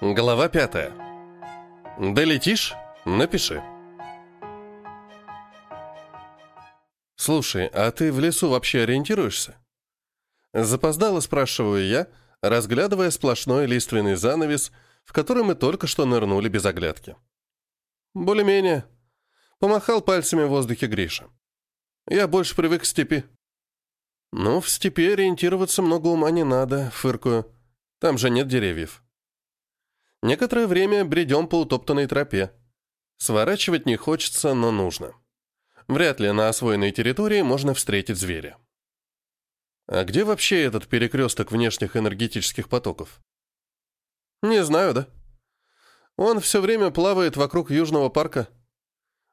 Глава пятая. Долетишь? Напиши. Слушай, а ты в лесу вообще ориентируешься? Запоздало, спрашиваю я, разглядывая сплошной лиственный занавес, в который мы только что нырнули без оглядки. Более-менее. Помахал пальцами в воздухе Гриша. Я больше привык к степи. Ну, в степи ориентироваться много ума не надо, фыркую. Там же нет деревьев. Некоторое время бредем по утоптанной тропе. Сворачивать не хочется, но нужно. Вряд ли на освоенной территории можно встретить зверя. А где вообще этот перекресток внешних энергетических потоков? Не знаю, да? Он все время плавает вокруг Южного парка.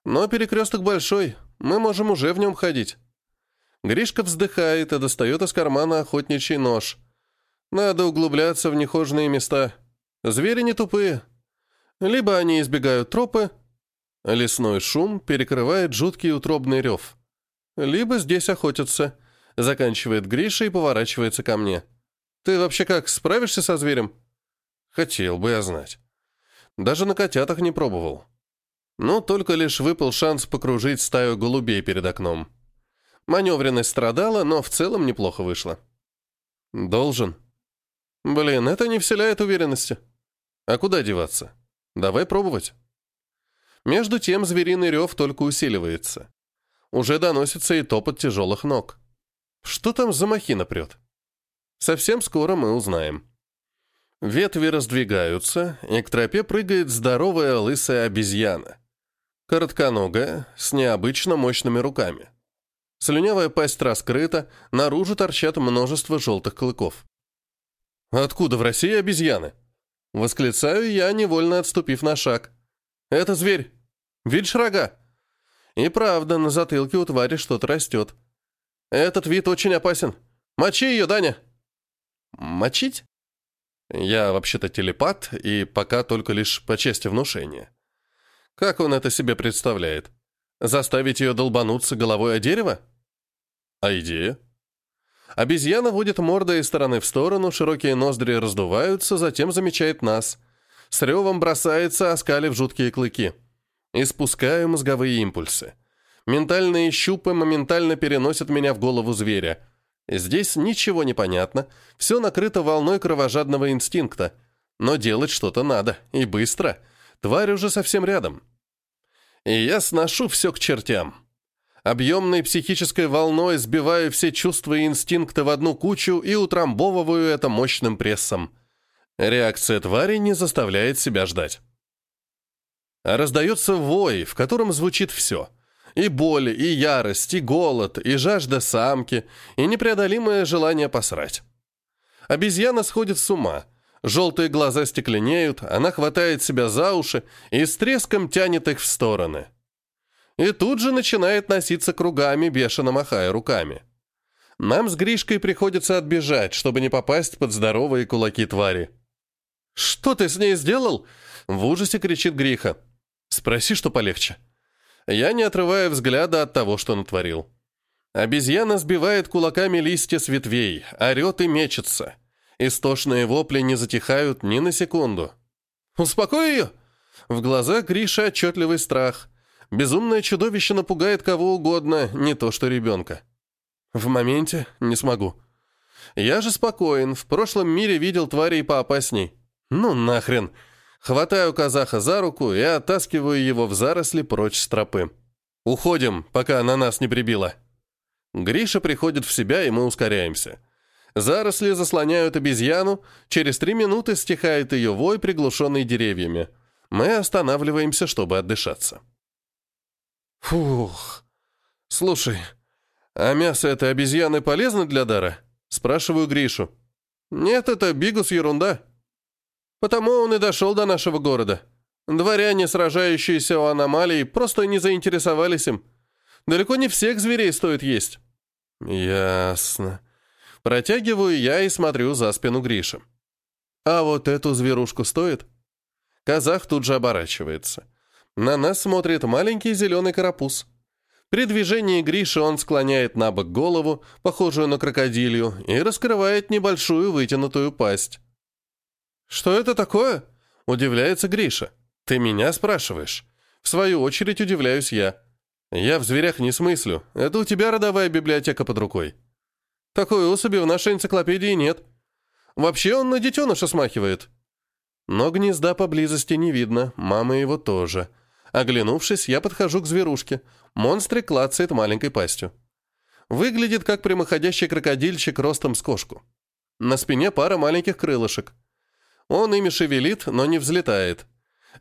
Но перекресток большой, мы можем уже в нем ходить. Гришка вздыхает и достает из кармана охотничий нож. Надо углубляться в нехоженные места. Звери не тупые. Либо они избегают тропы, лесной шум перекрывает жуткий утробный рев. Либо здесь охотятся. Заканчивает Гриша и поворачивается ко мне. Ты вообще как, справишься со зверем? Хотел бы я знать. Даже на котятах не пробовал. Но только лишь выпал шанс покружить стаю голубей перед окном. Маневренность страдала, но в целом неплохо вышло. Должен. Блин, это не вселяет уверенности. А куда деваться? Давай пробовать. Между тем звериный рев только усиливается. Уже доносится и топот тяжелых ног. Что там за махина прет? Совсем скоро мы узнаем. Ветви раздвигаются, и к тропе прыгает здоровая лысая обезьяна. Коротконогая, с необычно мощными руками. Слюнявая пасть раскрыта, наружу торчат множество желтых клыков. «Откуда в России обезьяны?» Восклицаю я, невольно отступив на шаг. «Это зверь! Видишь рога?» И правда, на затылке у твари что-то растет. Этот вид очень опасен. Мочи ее, Даня!» «Мочить?» Я вообще-то телепат, и пока только лишь по части внушения. Как он это себе представляет? Заставить ее долбануться головой о дерево? А идея? Обезьяна водит мордой из стороны в сторону, широкие ноздри раздуваются, затем замечает нас. С ревом бросается, оскалив жуткие клыки. Испускаю мозговые импульсы. Ментальные щупы моментально переносят меня в голову зверя. Здесь ничего не понятно, все накрыто волной кровожадного инстинкта. Но делать что-то надо, и быстро. Тварь уже совсем рядом. И я сношу все к чертям. Объемной психической волной сбиваю все чувства и инстинкты в одну кучу и утрамбовываю это мощным прессом. Реакция твари не заставляет себя ждать. А раздается вой, в котором звучит все. И боль, и ярость, и голод, и жажда самки, и непреодолимое желание посрать. Обезьяна сходит с ума. Желтые глаза стекленеют, она хватает себя за уши и с треском тянет их в стороны и тут же начинает носиться кругами, бешено махая руками. Нам с Гришкой приходится отбежать, чтобы не попасть под здоровые кулаки твари. «Что ты с ней сделал?» — в ужасе кричит Гриха. «Спроси, что полегче». Я не отрываю взгляда от того, что натворил. Обезьяна сбивает кулаками листья с ветвей, орет и мечется. Истошные вопли не затихают ни на секунду. «Успокой ее!» В глазах Гриша отчетливый страх. Безумное чудовище напугает кого угодно, не то что ребенка. В моменте не смогу. Я же спокоен, в прошлом мире видел тварей поопасней. Ну нахрен. Хватаю казаха за руку и оттаскиваю его в заросли прочь с тропы. Уходим, пока она нас не прибила. Гриша приходит в себя, и мы ускоряемся. Заросли заслоняют обезьяну, через три минуты стихает ее вой, приглушенный деревьями. Мы останавливаемся, чтобы отдышаться. Фух. Слушай, а мясо этой обезьяны полезно для дара? Спрашиваю Гришу. Нет, это бигус ерунда. Потому он и дошел до нашего города. Дворяне, сражающиеся у аномалий, просто не заинтересовались им. Далеко не всех зверей стоит есть. Ясно. Протягиваю я и смотрю за спину Гриши. А вот эту зверушку стоит? Казах тут же оборачивается. На нас смотрит маленький зеленый карапуз. При движении Гриши он склоняет на бок голову, похожую на крокодилью, и раскрывает небольшую вытянутую пасть. «Что это такое?» Удивляется Гриша. Ты меня спрашиваешь? В свою очередь удивляюсь я. Я в зверях не смыслю. Это у тебя родовая библиотека под рукой. Такой особи в нашей энциклопедии нет. Вообще он на детеныша смахивает. Но гнезда поблизости не видно, мама его тоже. Оглянувшись, я подхожу к зверушке. Монстрик клацает маленькой пастью. Выглядит как прямоходящий крокодильчик ростом с кошку. На спине пара маленьких крылышек. Он ими шевелит, но не взлетает.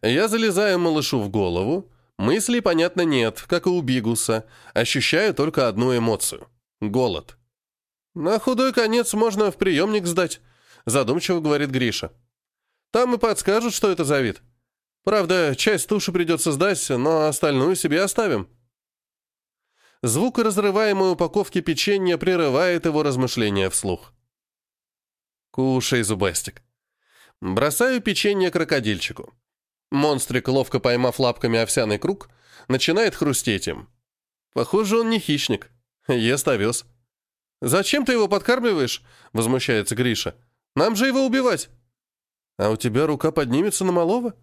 Я залезаю малышу в голову. Мыслей, понятно, нет, как и у Бигуса. Ощущаю только одну эмоцию — голод. «На худой конец можно в приемник сдать», — задумчиво говорит Гриша. «Там и подскажут, что это за вид. Правда, часть туши придется сдать, но остальную себе оставим». Звук разрываемой упаковки печенья прерывает его размышления вслух. «Кушай, зубастик». Бросаю печенье крокодильчику. Монстрик, ловко поймав лапками овсяный круг, начинает хрустеть им. Похоже, он не хищник. Ест овес. «Зачем ты его подкармливаешь?» — возмущается Гриша. «Нам же его убивать!» «А у тебя рука поднимется на малого?»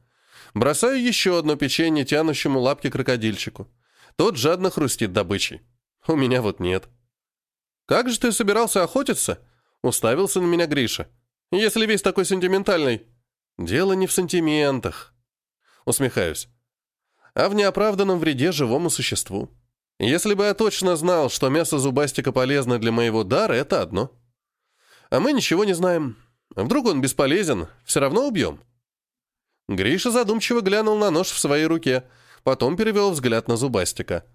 Бросаю еще одно печенье тянущему лапки крокодильчику. Тот жадно хрустит добычей. У меня вот нет. «Как же ты собирался охотиться?» — уставился на меня Гриша. «Если весь такой сентиментальный». «Дело не в сантиментах». Усмехаюсь. «А в неоправданном вреде живому существу. Если бы я точно знал, что мясо зубастика полезно для моего дара, это одно. А мы ничего не знаем. Вдруг он бесполезен, все равно убьем. Гриша задумчиво глянул на нож в своей руке, потом перевел взгляд на зубастика.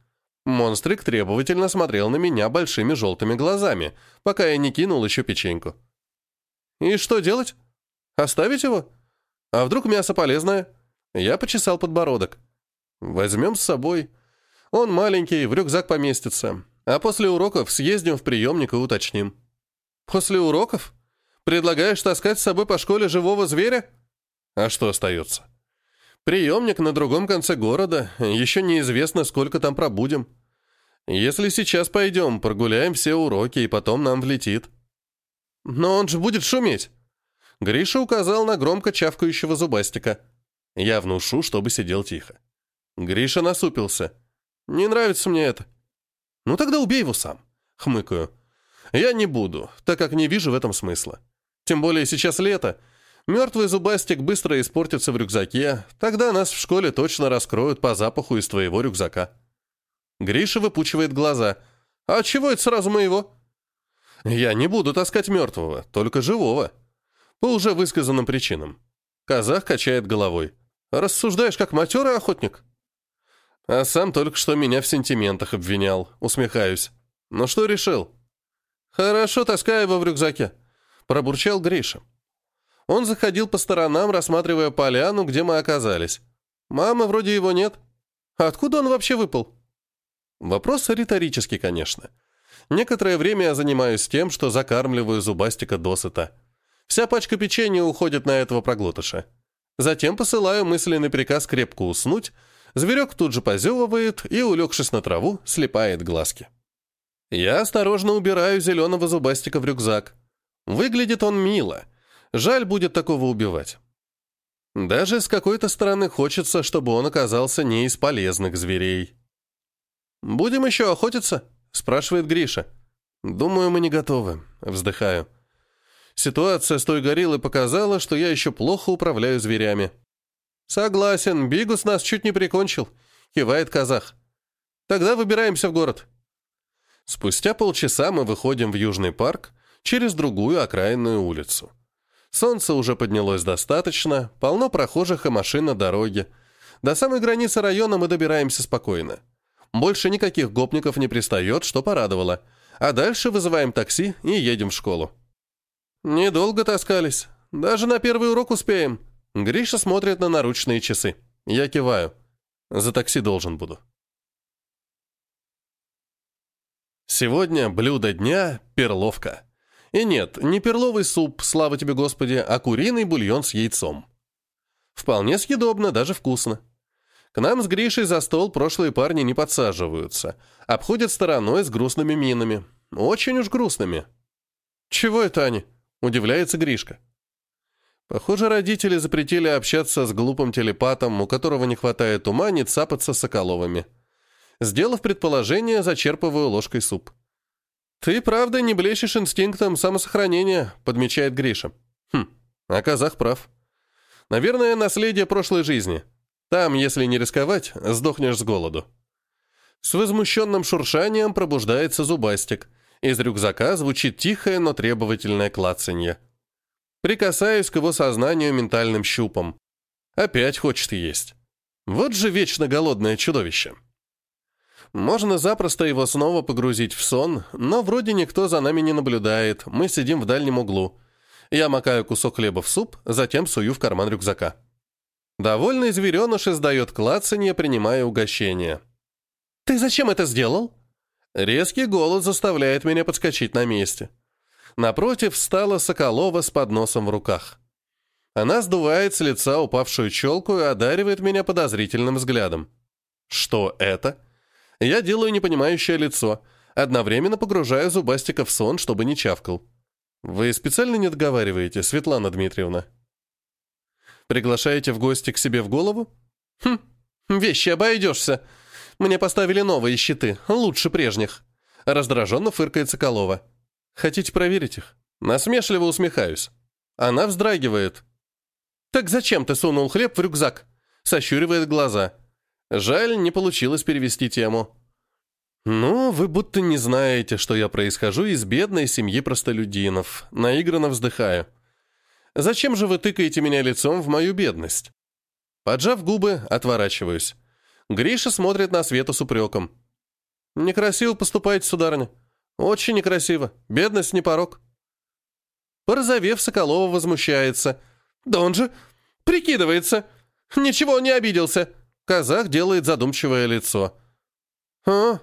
Монстрик требовательно смотрел на меня большими желтыми глазами, пока я не кинул еще печеньку. «И что делать? Оставить его? А вдруг мясо полезное?» Я почесал подбородок. «Возьмем с собой». Он маленький, в рюкзак поместится. А после уроков съездим в приемник и уточним. После уроков? Предлагаешь таскать с собой по школе живого зверя? А что остается? Приемник на другом конце города, еще неизвестно, сколько там пробудем. Если сейчас пойдем, прогуляем все уроки, и потом нам влетит. Но он же будет шуметь. Гриша указал на громко чавкающего зубастика. Я внушу, чтобы сидел тихо. Гриша насупился. Не нравится мне это. Ну тогда убей его сам. Хмыкаю. Я не буду, так как не вижу в этом смысла. Тем более сейчас лето. Мертвый зубастик быстро испортится в рюкзаке, тогда нас в школе точно раскроют по запаху из твоего рюкзака. Гриша выпучивает глаза. А чего это сразу моего? Я не буду таскать мертвого, только живого. По уже высказанным причинам. Казах качает головой. Рассуждаешь как матерый охотник? А сам только что меня в сентиментах обвинял. Усмехаюсь. Ну что решил? Хорошо, таскай его в рюкзаке. Пробурчал Гриша. Он заходил по сторонам, рассматривая поляну, где мы оказались. Мамы вроде его нет. Откуда он вообще выпал? Вопрос риторический, конечно. Некоторое время я занимаюсь тем, что закармливаю зубастика досыта. Вся пачка печенья уходит на этого проглотыша. Затем посылаю мысленный приказ крепко уснуть, Зверек тут же позевывает и, улегшись на траву, слепает глазки. Я осторожно убираю зеленого зубастика в рюкзак. Выглядит он мило. Жаль будет такого убивать. Даже с какой-то стороны хочется, чтобы он оказался не из полезных зверей. «Будем еще охотиться?» – спрашивает Гриша. «Думаю, мы не готовы», – вздыхаю. Ситуация с той гориллой показала, что я еще плохо управляю зверями. «Согласен, Бигус нас чуть не прикончил», — кивает казах. «Тогда выбираемся в город». Спустя полчаса мы выходим в Южный парк через другую окраинную улицу. Солнце уже поднялось достаточно, полно прохожих и машин на дороге. До самой границы района мы добираемся спокойно. Больше никаких гопников не пристает, что порадовало. А дальше вызываем такси и едем в школу. Недолго таскались. Даже на первый урок успеем. Гриша смотрит на наручные часы. Я киваю. За такси должен буду. Сегодня блюдо дня – перловка. И нет, не перловый суп, слава тебе Господи, а куриный бульон с яйцом. Вполне съедобно, даже вкусно. К нам с Гришей за стол прошлые парни не подсаживаются. Обходят стороной с грустными минами. Очень уж грустными. «Чего это они?» – удивляется Гришка. Похоже, родители запретили общаться с глупым телепатом, у которого не хватает ума не цапаться Соколовыми. Сделав предположение, зачерпываю ложкой суп. «Ты, правда, не блещешь инстинктом самосохранения», — подмечает Гриша. «Хм, а казах прав. Наверное, наследие прошлой жизни. Там, если не рисковать, сдохнешь с голоду». С возмущенным шуршанием пробуждается зубастик. Из рюкзака звучит тихое, но требовательное клацанье. Прикасаюсь к его сознанию ментальным щупом. Опять хочет есть. Вот же вечно голодное чудовище. Можно запросто его снова погрузить в сон, но вроде никто за нами не наблюдает, мы сидим в дальнем углу. Я макаю кусок хлеба в суп, затем сую в карман рюкзака. Довольный звереныш издает клацанье, принимая угощение. «Ты зачем это сделал?» Резкий голод заставляет меня подскочить на месте. Напротив встала Соколова с подносом в руках. Она сдувает с лица упавшую челку и одаривает меня подозрительным взглядом. Что это? Я делаю непонимающее лицо, одновременно погружая зубастика в сон, чтобы не чавкал. Вы специально не договариваете, Светлана Дмитриевна? Приглашаете в гости к себе в голову? Хм, вещи обойдешься. Мне поставили новые щиты, лучше прежних. Раздраженно фыркает Соколова. Хотите проверить их? Насмешливо усмехаюсь. Она вздрагивает. «Так зачем ты сунул хлеб в рюкзак?» Сощуривает глаза. Жаль, не получилось перевести тему. «Ну, вы будто не знаете, что я происхожу из бедной семьи простолюдинов», наигранно вздыхаю. «Зачем же вы тыкаете меня лицом в мою бедность?» Поджав губы, отворачиваюсь. Гриша смотрит на Свету с упреком. «Некрасиво поступаете, сударыня. Очень некрасиво. Бедность не порог. Порозовев, Соколова возмущается. Да он же прикидывается. Ничего не обиделся. Казах делает задумчивое лицо. А,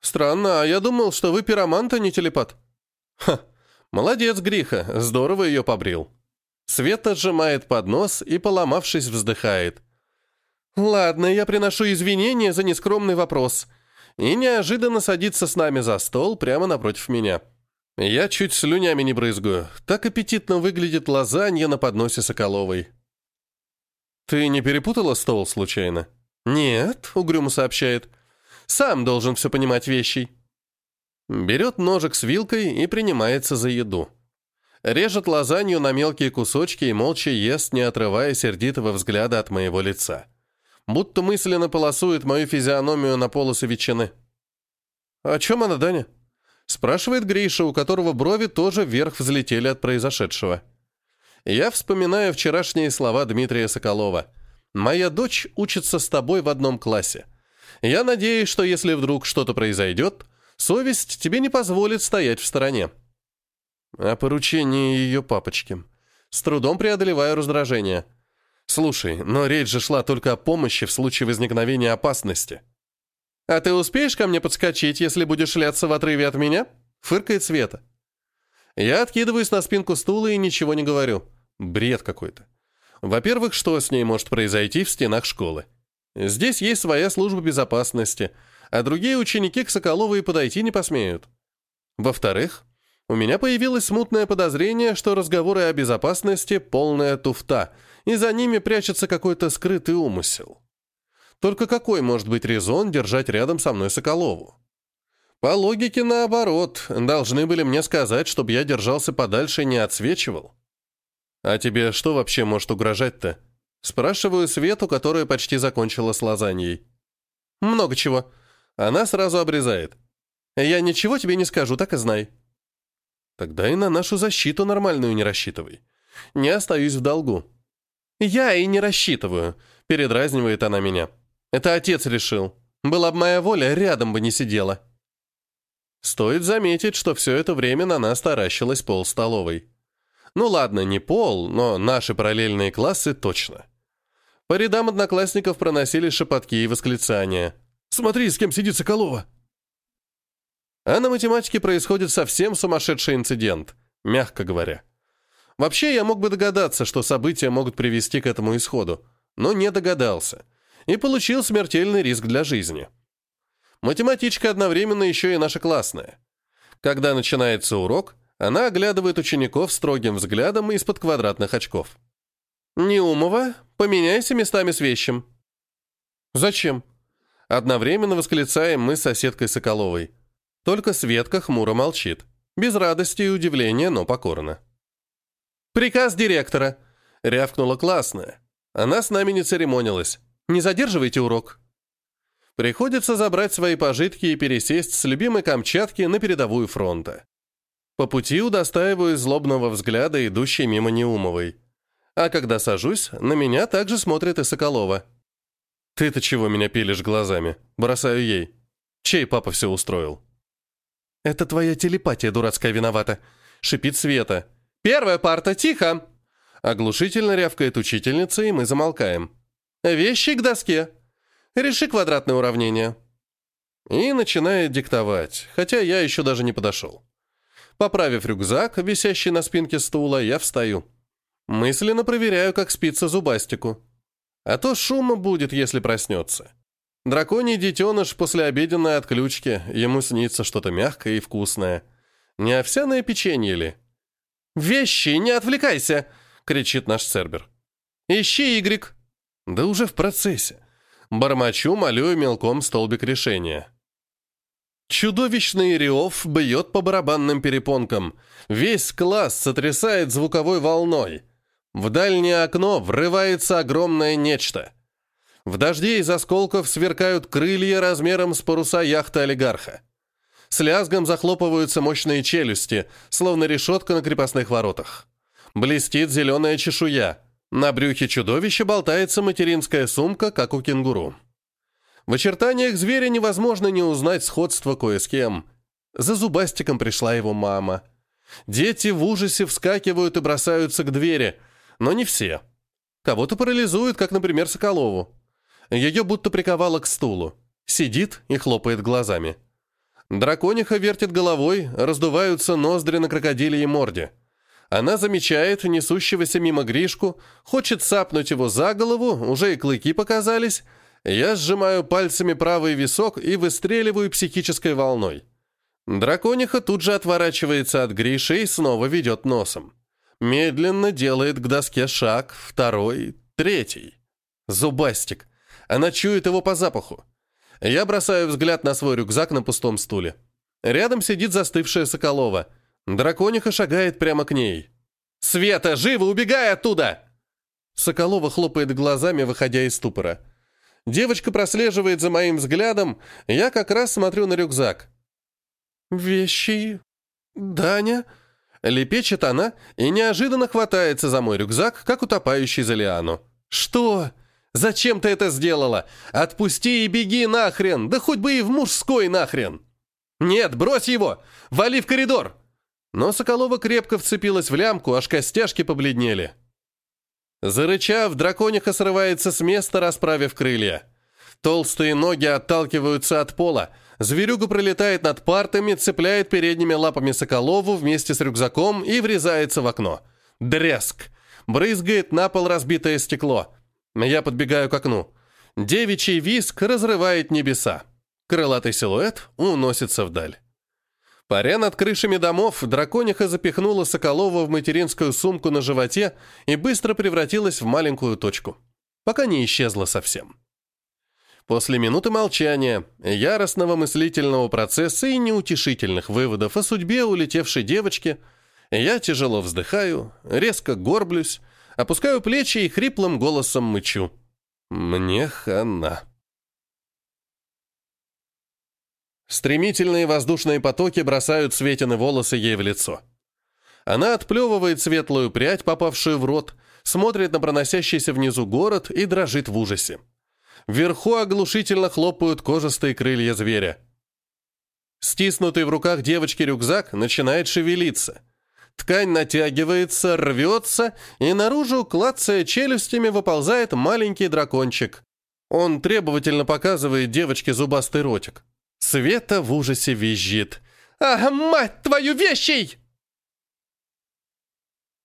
странно, а я думал, что вы пиромант, а не телепат. Ха, молодец, Гриха, здорово ее побрил. Света сжимает поднос и, поломавшись, вздыхает. «Ладно, я приношу извинения за нескромный вопрос и неожиданно садится с нами за стол прямо напротив меня. Я чуть слюнями не брызгаю. Так аппетитно выглядит лазанья на подносе Соколовой. «Ты не перепутала стол случайно?» «Нет», — угрюмо сообщает. «Сам должен все понимать вещей». Берет ножик с вилкой и принимается за еду. Режет лазанью на мелкие кусочки и молча ест, не отрывая сердитого взгляда от моего лица будто мысленно полосует мою физиономию на полосы ветчины. «О чем она, Даня?» спрашивает Гриша, у которого брови тоже вверх взлетели от произошедшего. Я вспоминаю вчерашние слова Дмитрия Соколова. «Моя дочь учится с тобой в одном классе. Я надеюсь, что если вдруг что-то произойдет, совесть тебе не позволит стоять в стороне». О поручении ее папочки. С трудом преодолеваю раздражение – Слушай, но речь же шла только о помощи в случае возникновения опасности. А ты успеешь ко мне подскочить, если будешь шляться в отрыве от меня? Фыркает Света. Я откидываюсь на спинку стула и ничего не говорю. Бред какой-то. Во-первых, что с ней может произойти в стенах школы? Здесь есть своя служба безопасности, а другие ученики к Соколовой подойти не посмеют. Во-вторых, у меня появилось смутное подозрение, что разговоры о безопасности – полная туфта – и за ними прячется какой-то скрытый умысел. Только какой может быть резон держать рядом со мной Соколову? По логике, наоборот, должны были мне сказать, чтобы я держался подальше и не отсвечивал. А тебе что вообще может угрожать-то? Спрашиваю Свету, которая почти закончила с лазаньей. Много чего. Она сразу обрезает. Я ничего тебе не скажу, так и знай. Тогда и на нашу защиту нормальную не рассчитывай. Не остаюсь в долгу. «Я и не рассчитываю», — передразнивает она меня. «Это отец решил. Была бы моя воля, рядом бы не сидела». Стоит заметить, что все это время на нас таращилась пол столовой. Ну ладно, не пол, но наши параллельные классы точно. По рядам одноклассников проносились шепотки и восклицания. «Смотри, с кем сидит Соколова!» А на математике происходит совсем сумасшедший инцидент, мягко говоря. Вообще, я мог бы догадаться, что события могут привести к этому исходу, но не догадался. И получил смертельный риск для жизни. Математичка одновременно еще и наша классная. Когда начинается урок, она оглядывает учеников строгим взглядом из-под квадратных очков. «Неумова, поменяйся местами с вещим». «Зачем?» Одновременно восклицаем мы с соседкой Соколовой. Только Светка хмуро молчит. Без радости и удивления, но покорно. «Приказ директора!» — рявкнула классная. Она с нами не церемонилась. «Не задерживайте урок». Приходится забрать свои пожитки и пересесть с любимой Камчатки на передовую фронта. По пути удостаиваю злобного взгляда, идущей мимо Неумовой. А когда сажусь, на меня также смотрит и Соколова. «Ты-то чего меня пилишь глазами?» Бросаю ей. «Чей папа все устроил?» «Это твоя телепатия дурацкая виновата», — шипит Света. «Первая парта, тихо!» Оглушительно рявкает учительница, и мы замолкаем. «Вещи к доске. Реши квадратное уравнение». И начинает диктовать, хотя я еще даже не подошел. Поправив рюкзак, висящий на спинке стула, я встаю. Мысленно проверяю, как спится зубастику. А то шума будет, если проснется. Драконий детеныш после обеденной отключки, ему снится что-то мягкое и вкусное. Не овсяное печенье ли? «Вещи, не отвлекайся!» — кричит наш Цербер. «Ищи, Игрик!» «Да уже в процессе!» Бормочу, молю мелком столбик решения. Чудовищный рев бьет по барабанным перепонкам. Весь класс сотрясает звуковой волной. В дальнее окно врывается огромное нечто. В дожде из осколков сверкают крылья размером с паруса яхты олигарха. С лязгом захлопываются мощные челюсти, словно решетка на крепостных воротах. Блестит зеленая чешуя. На брюхе чудовища болтается материнская сумка, как у кенгуру. В очертаниях зверя невозможно не узнать сходство кое с кем. За зубастиком пришла его мама. Дети в ужасе вскакивают и бросаются к двери – но не все. Кого-то парализует, как, например, Соколову. Ее будто приковало к стулу. Сидит и хлопает глазами. Дракониха вертит головой, раздуваются ноздри на крокодиле и морде. Она замечает несущегося мимо Гришку, хочет сапнуть его за голову, уже и клыки показались. Я сжимаю пальцами правый висок и выстреливаю психической волной. Дракониха тут же отворачивается от Гриши и снова ведет носом. Медленно делает к доске шаг, второй, третий. Зубастик. Она чует его по запаху. Я бросаю взгляд на свой рюкзак на пустом стуле. Рядом сидит застывшая Соколова. Дракониха шагает прямо к ней. «Света, живо, убегай оттуда!» Соколова хлопает глазами, выходя из ступора. Девочка прослеживает за моим взглядом, я как раз смотрю на рюкзак. «Вещи... Даня...» Лепечет она и неожиданно хватается за мой рюкзак, как утопающий за лиану. «Что? Зачем ты это сделала? Отпусти и беги нахрен! Да хоть бы и в мужской нахрен!» «Нет, брось его! Вали в коридор!» Но Соколова крепко вцепилась в лямку, аж костяшки побледнели. Зарычав, дракониха срывается с места, расправив крылья. Толстые ноги отталкиваются от пола, Зверюга пролетает над партами, цепляет передними лапами Соколову вместе с рюкзаком и врезается в окно. Дреск! Брызгает на пол разбитое стекло. Я подбегаю к окну. Девичий виск разрывает небеса. Крылатый силуэт уносится вдаль. Паря над крышами домов, дракониха запихнула Соколова в материнскую сумку на животе и быстро превратилась в маленькую точку, пока не исчезла совсем. После минуты молчания, яростного мыслительного процесса и неутешительных выводов о судьбе улетевшей девочки, я тяжело вздыхаю, резко горблюсь, опускаю плечи и хриплым голосом мычу. Мне хана. Стремительные воздушные потоки бросают Светины волосы ей в лицо. Она отплевывает светлую прядь, попавшую в рот, смотрит на проносящийся внизу город и дрожит в ужасе. Вверху оглушительно хлопают кожистые крылья зверя. Стиснутый в руках девочки рюкзак начинает шевелиться. Ткань натягивается, рвется, и наружу, клацая челюстями, выползает маленький дракончик. Он требовательно показывает девочке зубастый ротик. Света в ужасе визжит. «Ах, мать твою, вещей!»